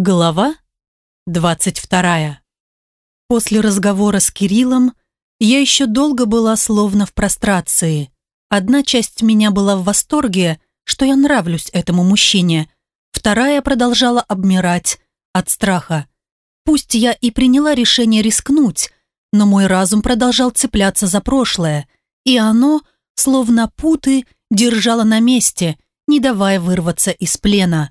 Глава 22. После разговора с Кириллом я еще долго была словно в прострации. Одна часть меня была в восторге, что я нравлюсь этому мужчине, вторая продолжала обмирать от страха. Пусть я и приняла решение рискнуть, но мой разум продолжал цепляться за прошлое, и оно, словно путы, держало на месте, не давая вырваться из плена.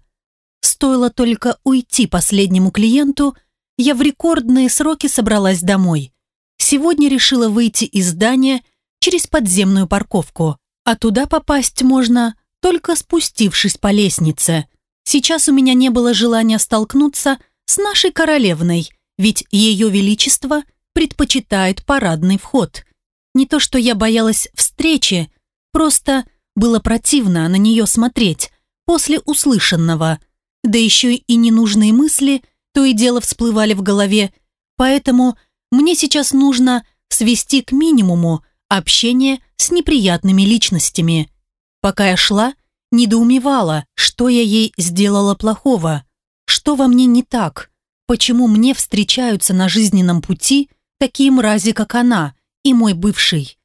Стоило только уйти последнему клиенту, я в рекордные сроки собралась домой. Сегодня решила выйти из здания через подземную парковку, а туда попасть можно, только спустившись по лестнице. Сейчас у меня не было желания столкнуться с нашей королевной, ведь ее величество предпочитает парадный вход. Не то что я боялась встречи, просто было противно на нее смотреть после услышанного – да еще и ненужные мысли то и дело всплывали в голове, поэтому мне сейчас нужно свести к минимуму общение с неприятными личностями. Пока я шла, недоумевала, что я ей сделала плохого, что во мне не так, почему мне встречаются на жизненном пути такие мрази, как она и мой бывший.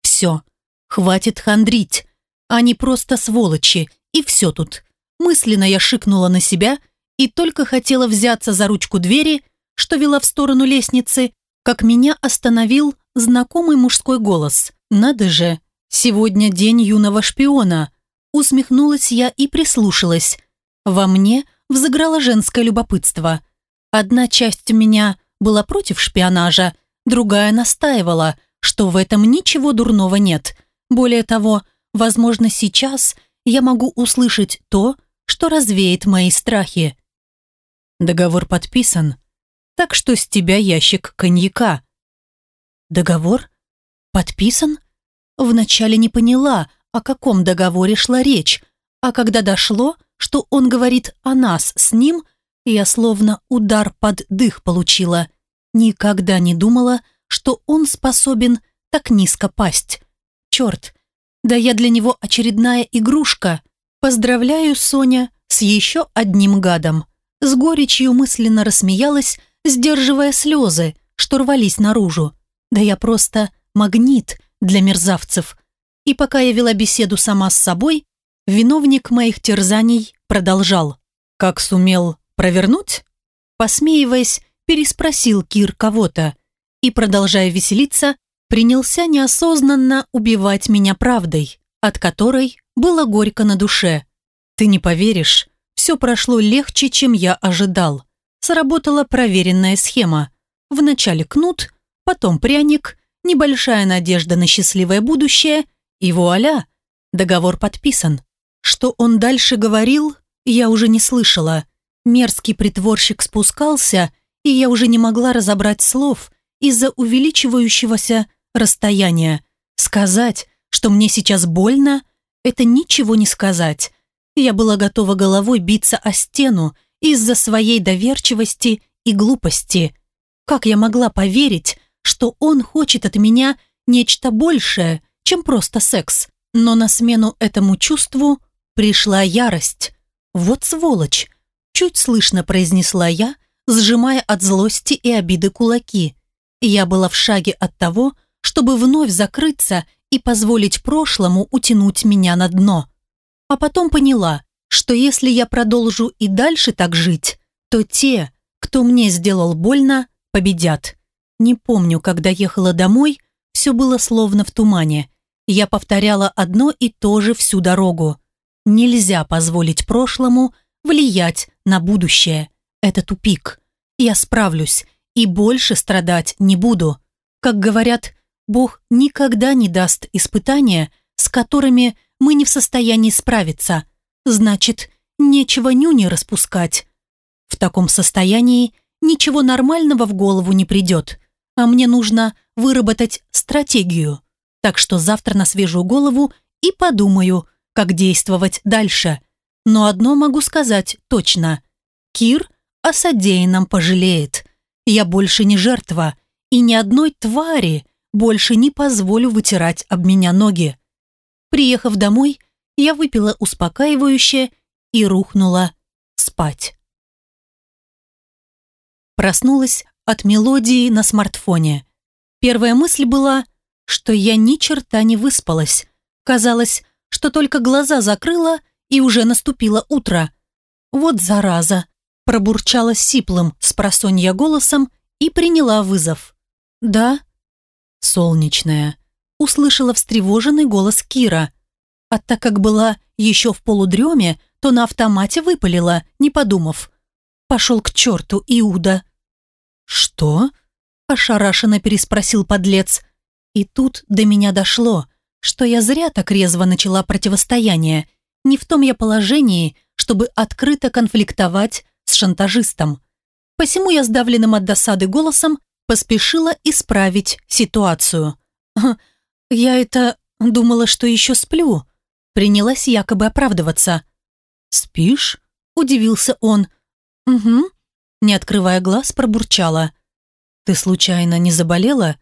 Все, хватит хандрить, они просто сволочи, и все тут. Мысленно я шикнула на себя и только хотела взяться за ручку двери, что вела в сторону лестницы, как меня остановил знакомый мужской голос. «Надо же, сегодня день юного шпиона!» Усмехнулась я и прислушалась. Во мне взыграло женское любопытство. Одна часть меня была против шпионажа, другая настаивала, что в этом ничего дурного нет. Более того, возможно, сейчас я могу услышать то, что развеет мои страхи. Договор подписан, так что с тебя ящик коньяка. Договор? Подписан? Вначале не поняла, о каком договоре шла речь, а когда дошло, что он говорит о нас с ним, я словно удар под дых получила. Никогда не думала, что он способен так низко пасть. Черт, да я для него очередная игрушка. «Поздравляю, Соня, с еще одним гадом». С горечью мысленно рассмеялась, сдерживая слезы, что рвались наружу. «Да я просто магнит для мерзавцев». И пока я вела беседу сама с собой, виновник моих терзаний продолжал. «Как сумел провернуть?» Посмеиваясь, переспросил Кир кого-то и, продолжая веселиться, принялся неосознанно убивать меня правдой, от которой было горько на душе. Ты не поверишь, все прошло легче, чем я ожидал. Сработала проверенная схема. Вначале кнут, потом пряник, небольшая надежда на счастливое будущее, и вуаля, договор подписан. Что он дальше говорил, я уже не слышала. Мерзкий притворщик спускался, и я уже не могла разобрать слов из-за увеличивающегося расстояния. Сказать, что мне сейчас больно – это ничего не сказать. Я была готова головой биться о стену из-за своей доверчивости и глупости. Как я могла поверить, что он хочет от меня нечто большее, чем просто секс? Но на смену этому чувству пришла ярость. Вот сволочь! Чуть слышно произнесла я, сжимая от злости и обиды кулаки. Я была в шаге от того, чтобы вновь закрыться и позволить прошлому утянуть меня на дно. А потом поняла, что если я продолжу и дальше так жить, то те, кто мне сделал больно, победят. Не помню, когда ехала домой, все было словно в тумане. Я повторяла одно и то же всю дорогу. Нельзя позволить прошлому влиять на будущее. Это тупик. Я справлюсь и больше страдать не буду. Как говорят, Бог никогда не даст испытания, с которыми мы не в состоянии справиться. Значит, нечего нюни распускать. В таком состоянии ничего нормального в голову не придет, а мне нужно выработать стратегию. Так что завтра на свежую голову и подумаю, как действовать дальше. Но одно могу сказать точно. Кир о содеянном пожалеет. Я больше не жертва, и ни одной твари – больше не позволю вытирать об меня ноги. Приехав домой, я выпила успокаивающее и рухнула спать. Проснулась от мелодии на смартфоне. Первая мысль была, что я ни черта не выспалась. Казалось, что только глаза закрыла, и уже наступило утро. Вот зараза, пробурчала сиплым с просонья голосом и приняла вызов. «Да?» «Солнечная», — услышала встревоженный голос Кира. А так как была еще в полудреме, то на автомате выпалила, не подумав. «Пошел к черту, Иуда!» «Что?» – ошарашенно переспросил подлец. И тут до меня дошло, что я зря так резво начала противостояние. Не в том я положении, чтобы открыто конфликтовать с шантажистом. Посему я сдавленным от досады голосом поспешила исправить ситуацию. «Я это... думала, что еще сплю», принялась якобы оправдываться. «Спишь?» – удивился он. «Угу», не открывая глаз, пробурчала. «Ты случайно не заболела?»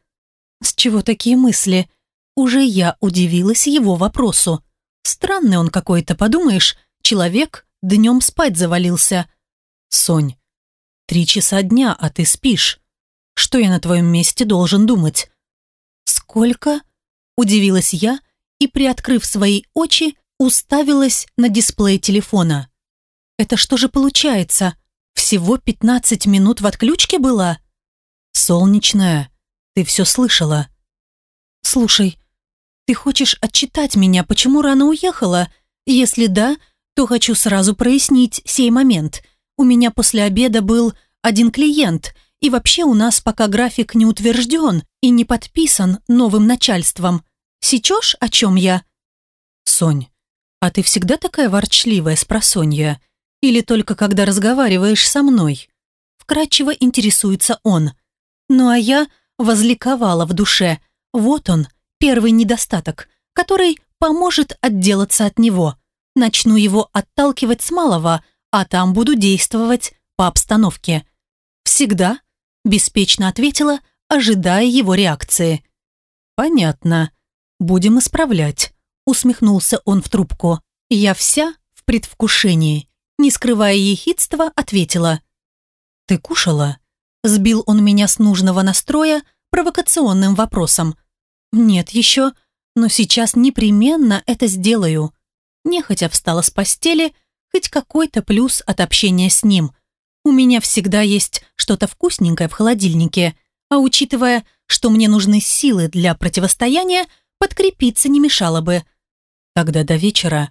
«С чего такие мысли?» Уже я удивилась его вопросу. Странный он какой-то, подумаешь, человек днем спать завалился. «Сонь, три часа дня, а ты спишь. Что я на твоем месте должен думать?» «Сколько?» – удивилась я и, приоткрыв свои очи, уставилась на дисплей телефона. «Это что же получается? Всего 15 минут в отключке была?» «Солнечная, ты все слышала?» «Слушай, ты хочешь отчитать меня, почему рано уехала? Если да, то хочу сразу прояснить сей момент. У меня после обеда был один клиент, и вообще у нас пока график не утвержден и не подписан новым начальством. Сечешь, о чем я?» «Сонь, а ты всегда такая ворчливая, спросонья? Или только когда разговариваешь со мной?» Вкратчиво интересуется он. Ну а я возликовала в душе. Вот он, первый недостаток, который поможет отделаться от него. Начну его отталкивать с малого, а там буду действовать по обстановке. «Всегда», – беспечно ответила, ожидая его реакции. «Понятно. Будем исправлять», – усмехнулся он в трубку. Я вся в предвкушении не скрывая ехидства, ответила. «Ты кушала?» Сбил он меня с нужного настроя провокационным вопросом. «Нет еще, но сейчас непременно это сделаю». Нехотя встала с постели, хоть какой-то плюс от общения с ним. У меня всегда есть что-то вкусненькое в холодильнике, а учитывая, что мне нужны силы для противостояния, подкрепиться не мешало бы. Тогда до вечера.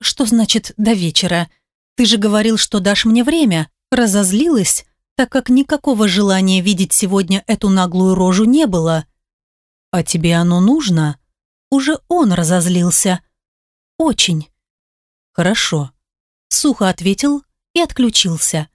Что значит «до вечера»? Ты же говорил, что дашь мне время. Разозлилась, так как никакого желания видеть сегодня эту наглую рожу не было. А тебе оно нужно? Уже он разозлился. Очень. Хорошо. Сухо ответил и отключился.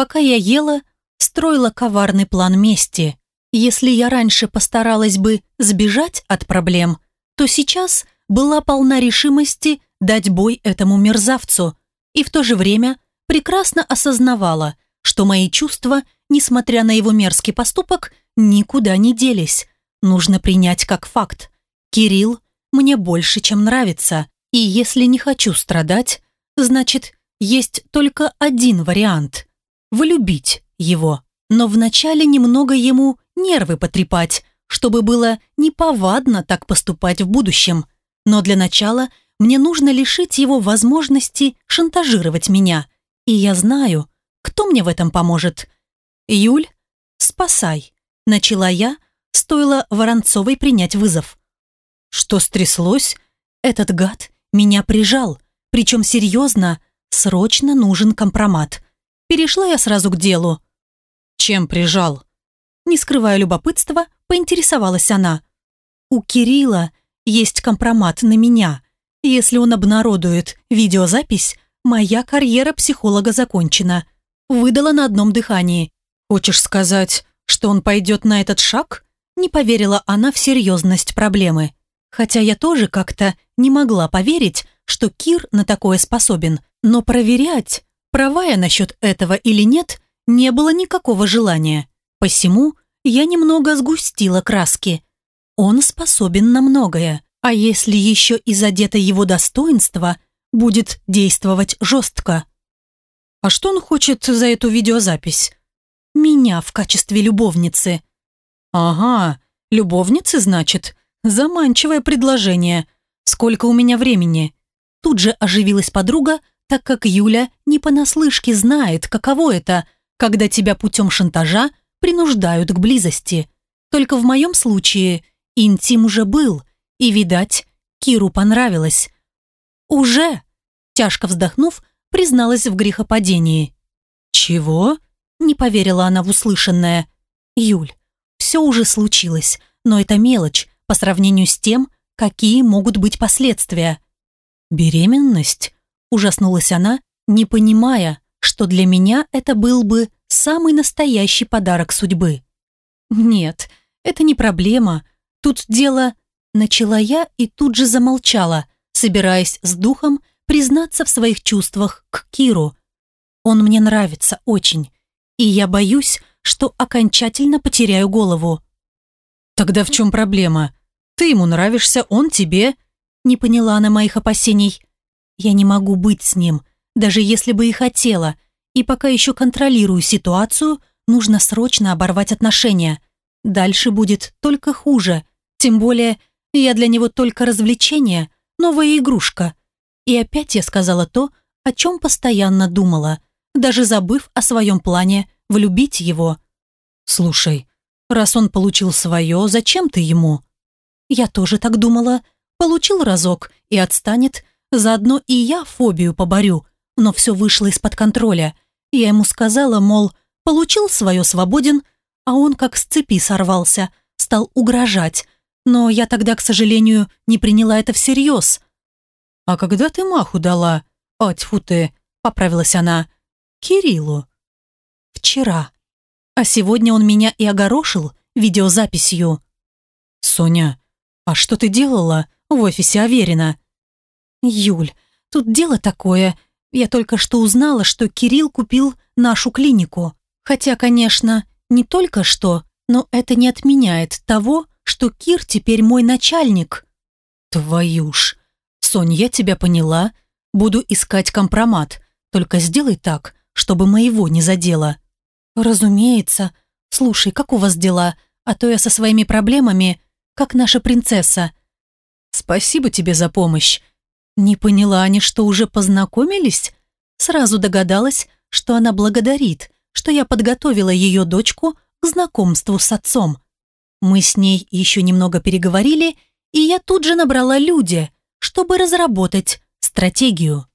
Пока я ела, строила коварный план мести. Если я раньше постаралась бы сбежать от проблем, то сейчас была полна решимости дать бой этому мерзавцу и в то же время прекрасно осознавала, что мои чувства, несмотря на его мерзкий поступок, никуда не делись. Нужно принять как факт. Кирилл мне больше, чем нравится, и если не хочу страдать, значит, есть только один вариант – влюбить его. Но вначале немного ему нервы потрепать, чтобы было неповадно так поступать в будущем. Но для начала мне нужно лишить его возможности шантажировать меня. И я знаю, кто мне в этом поможет. «Юль, спасай», — начала я, стоило Воронцовой принять вызов. Что стряслось? Этот гад меня прижал, причем серьезно, срочно нужен компромат. Перешла я сразу к делу. Чем прижал? Не скрывая любопытства, поинтересовалась она. У Кирилла есть компромат на меня. Если он обнародует видеозапись, моя карьера психолога закончена. Выдала на одном дыхании. Хочешь сказать, что он пойдет на этот шаг? Не поверила она в серьезность проблемы. Хотя я тоже как-то не могла поверить, что Кир на такое способен. Но проверять, права я насчет этого или нет, не было никакого желания. Посему я немного сгустила краски. Он способен на многое. А если еще и задето его достоинство, будет действовать жестко. А что он хочет за эту видеозапись? Меня в качестве любовницы. Ага, любовницы, значит? Заманчивое предложение. Сколько у меня времени? Тут же оживилась подруга, так как Юля не понаслышке знает, каково это, когда тебя путем шантажа принуждают к близости. Только в моем случае интим уже был, и, видать, Киру понравилось. «Уже?» – тяжко вздохнув, призналась в грехопадении. «Чего?» – не поверила она в услышанное. «Юль, все уже случилось, но это мелочь по сравнению с тем, какие могут быть последствия». «Беременность?» – ужаснулась она, не понимая, что для меня это был бы самый настоящий подарок судьбы. «Нет, это не проблема. Тут дело...» Начала я и тут же замолчала, собираясь с духом признаться в своих чувствах к Киру. Он мне нравится очень, и я боюсь, что окончательно потеряю голову. «Тогда в чем проблема? Ты ему нравишься, он тебе...» Не поняла она моих опасений. «Я не могу быть с ним, даже если бы и хотела, и пока еще контролирую ситуацию, нужно срочно оборвать отношения. Дальше будет только хуже, тем более я для него только развлечение, новая игрушка. И опять я сказала то, о чем постоянно думала, даже забыв о своем плане влюбить его. «Слушай, раз он получил свое, зачем ты ему?» Я тоже так думала. Получил разок и отстанет, заодно и я фобию поборю, но все вышло из-под контроля. Я ему сказала, мол, получил свое свободен, а он как с цепи сорвался, стал угрожать. Но я тогда, к сожалению, не приняла это всерьез. «А когда ты маху дала?» «О, тьфу ты!» — поправилась она. «Кириллу». «Вчера. А сегодня он меня и огорошил видеозаписью». «Соня, а что ты делала в офисе Аверина?» «Юль, тут дело такое. Я только что узнала, что Кирилл купил нашу клинику. Хотя, конечно, не только что, но это не отменяет того, что Кир теперь мой начальник. Твою ж. Сонь, я тебя поняла. Буду искать компромат. Только сделай так, чтобы моего не задело. Разумеется. Слушай, как у вас дела? А то я со своими проблемами, как наша принцесса. Спасибо тебе за помощь. Не поняла они, что уже познакомились? Сразу догадалась, что она благодарит, что я подготовила ее дочку к знакомству с отцом. Мы с ней еще немного переговорили, и я тут же набрала люди, чтобы разработать стратегию.